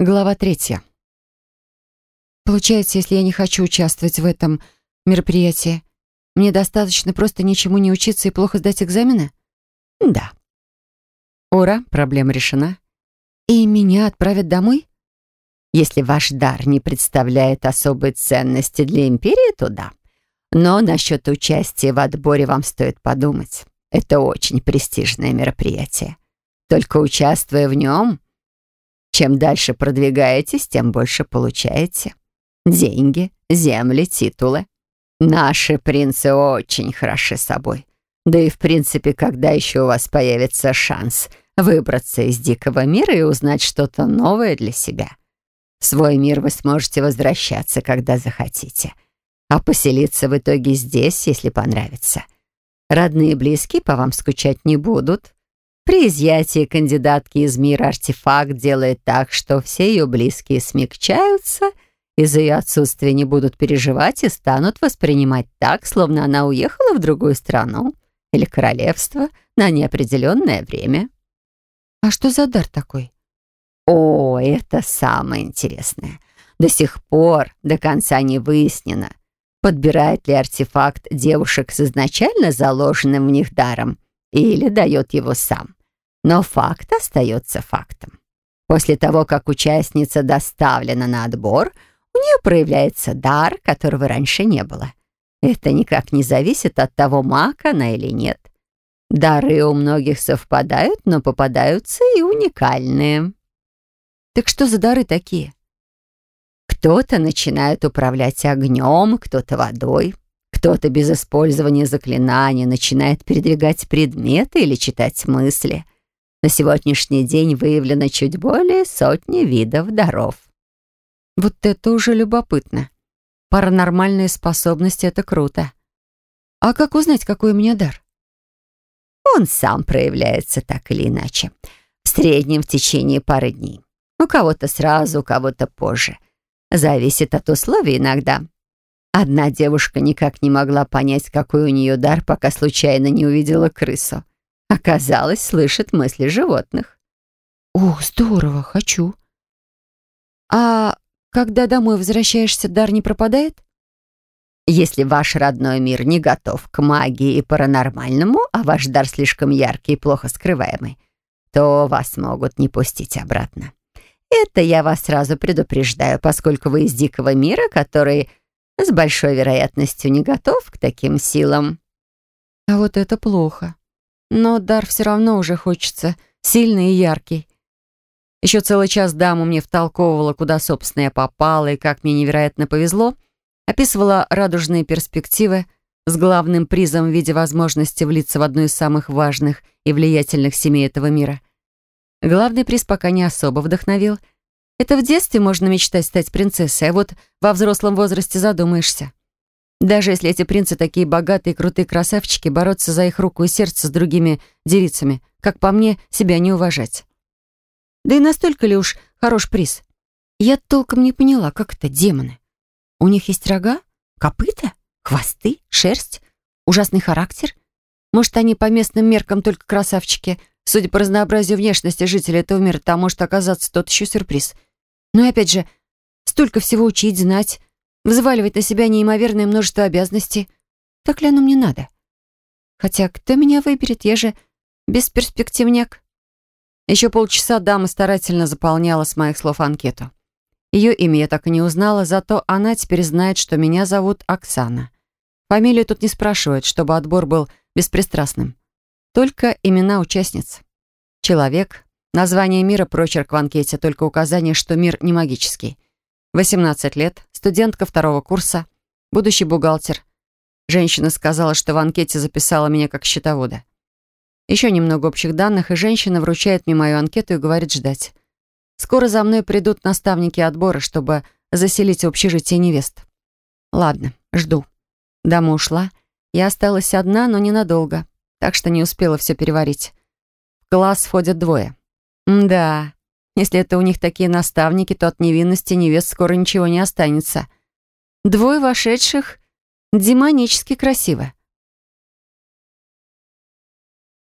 Глава третья. Получается, если я не хочу участвовать в этом мероприятии, мне достаточно просто ничему не учиться и плохо сдать экзамены? Да. Ура, проблема решена. И меня отправят домой? Если ваш дар не представляет особой ценности для Империи, то да. Но насчет участия в отборе вам стоит подумать. Это очень престижное мероприятие. Только участвуя в нем, чем дальше продвигаетесь, тем больше получаете. Деньги, земли, титулы. Наши принцы очень хороши собой. Да и в принципе, когда еще у вас появится шанс выбраться из дикого мира и узнать что-то новое для себя? В свой мир вы сможете возвращаться, когда захотите. А поселиться в итоге здесь, если понравится. Родные и близкие по вам скучать не будут. При изъятии кандидатки из мира артефакт делает так, что все ее близкие смягчаются, из-за ее отсутствия не будут переживать и станут воспринимать так, словно она уехала в другую страну или королевство на неопределенное время. А что за дар такой? О, это самое интересное. До сих пор до конца не выяснено, подбирает ли артефакт девушек с изначально заложенным в них даром или дает его сам. Но факт остается фактом. После того, как участница доставлена на отбор, у нее проявляется дар, которого раньше не было. Это никак не зависит от того, маг она или нет. Дары у многих совпадают, но попадаются и уникальные. Так что за дары такие? Кто-то начинает управлять огнем, кто-то водой, кто-то без использования заклинаний начинает передвигать предметы или читать мысли — на сегодняшний день выявлено чуть более сотни видов даров. Вот это уже любопытно. Паранормальные способности — это круто. А как узнать, какой у меня дар? Он сам проявляется так или иначе. В среднем в течение пары дней. У кого-то сразу, у кого-то позже. Зависит от условий иногда. Одна девушка никак не могла понять, какой у нее дар, пока случайно не увидела крысу. Оказалось, слышит мысли животных. Ох, здорово, хочу. А когда домой возвращаешься, дар не пропадает? Если ваш родной мир не готов к магии и паранормальному, а ваш дар слишком яркий и плохо скрываемый, то вас могут не пустить обратно. Это я вас сразу предупреждаю, поскольку вы из дикого мира, который с большой вероятностью не готов к таким силам. А вот это плохо. Но дар все равно уже хочется, сильный и яркий. Еще целый час даму мне втолковывала, куда, собственно, я попала и как мне невероятно повезло, описывала радужные перспективы с главным призом в виде возможности влиться в одну из самых важных и влиятельных семей этого мира. Главный приз пока не особо вдохновил. Это в детстве можно мечтать стать принцессой, а вот во взрослом возрасте задумаешься. Даже если эти принцы такие богатые и крутые красавчики, бороться за их руку и сердце с другими девицами, как по мне, себя не уважать. Да и настолько ли уж хорош приз? Я толком не поняла, как это демоны. У них есть рога, копыта, хвосты, шерсть, ужасный характер. Может, они по местным меркам только красавчики. Судя по разнообразию внешности жителей этого мира, там может оказаться тот еще сюрприз. Но и опять же, столько всего учить, знать, взваливать на себя неимоверное множество обязанностей. Так ли оно мне надо? Хотя кто меня выберет? Я же бесперспективняк. Еще полчаса дама старательно заполняла с моих слов анкету. Ее имя я так и не узнала, зато она теперь знает, что меня зовут Оксана. Фамилию тут не спрашивают, чтобы отбор был беспристрастным. Только имена участниц. Человек, название мира, прочерк в анкете, только указание, что мир не магический. 18 лет, студентка второго курса, будущий бухгалтер. Женщина сказала, что в анкете записала меня как счетовода. Еще немного общих данных, и женщина вручает мне мою анкету и говорит ждать. Скоро за мной придут наставники отбора, чтобы заселить в общежитие невест. Ладно, жду. Дама ушла. Я осталась одна, но ненадолго, так что не успела все переварить. В класс входят двое. М да, если это у них такие наставники, то от невинности невест скоро ничего не останется. Двое вошедших демонически красиво.